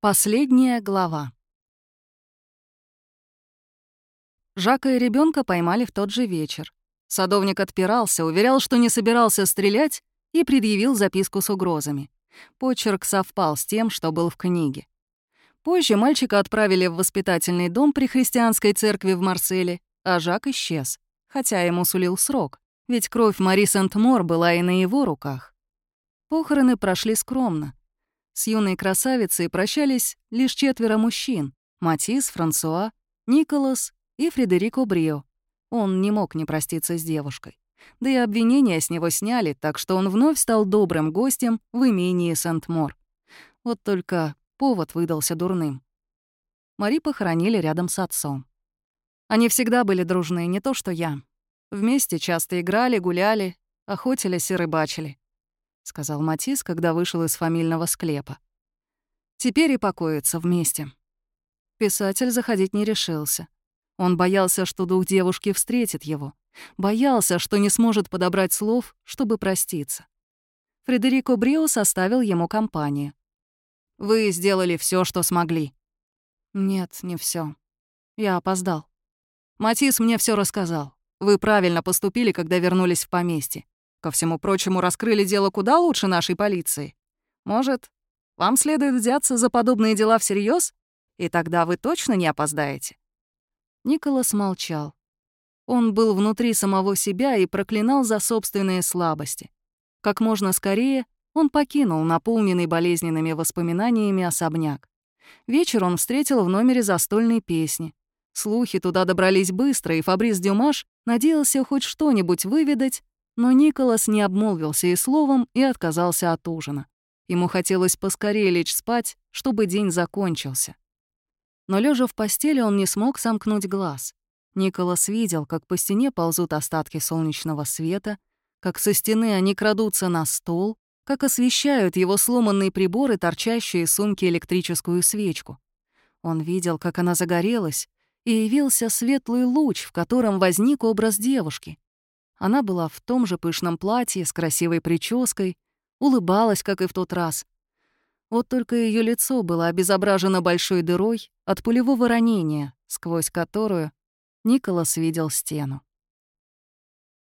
Последняя глава. Жака и ребенка поймали в тот же вечер. Садовник отпирался, уверял, что не собирался стрелять, и предъявил записку с угрозами. Почерк совпал с тем, что был в книге. Позже мальчика отправили в воспитательный дом при христианской церкви в Марселе, а Жак исчез, хотя ему сулил срок, ведь кровь Мари Сент-Мор была и на его руках. Похороны прошли скромно. С юной красавицей прощались лишь четверо мужчин — Матис, Франсуа, Николас и Фредерико Брио. Он не мог не проститься с девушкой. Да и обвинения с него сняли, так что он вновь стал добрым гостем в имении Сент-Мор. Вот только повод выдался дурным. Мари похоронили рядом с отцом. Они всегда были дружны, не то что я. Вместе часто играли, гуляли, охотились и рыбачили сказал Матис, когда вышел из фамильного склепа. Теперь и покоятся вместе. Писатель заходить не решился. Он боялся, что дух девушки встретит его. Боялся, что не сможет подобрать слов, чтобы проститься. Фредерико Брио составил ему компанию. «Вы сделали все, что смогли». «Нет, не все. Я опоздал. Матис мне все рассказал. Вы правильно поступили, когда вернулись в поместье. Ко всему прочему, раскрыли дело куда лучше нашей полиции. Может, вам следует взяться за подобные дела всерьез, и тогда вы точно не опоздаете?» Николас молчал. Он был внутри самого себя и проклинал за собственные слабости. Как можно скорее он покинул наполненный болезненными воспоминаниями особняк. Вечер он встретил в номере застольной песни. Слухи туда добрались быстро, и Фабрис Дюмаш надеялся хоть что-нибудь выведать но Николас не обмолвился и словом и отказался от ужина. Ему хотелось поскорее лечь спать, чтобы день закончился. Но лежа в постели он не смог сомкнуть глаз. Николас видел, как по стене ползут остатки солнечного света, как со стены они крадутся на стол, как освещают его сломанные приборы, торчащие из сумки электрическую свечку. Он видел, как она загорелась, и явился светлый луч, в котором возник образ девушки. Она была в том же пышном платье, с красивой прической, улыбалась, как и в тот раз. Вот только ее лицо было обезображено большой дырой от пулевого ранения, сквозь которую Николас видел стену.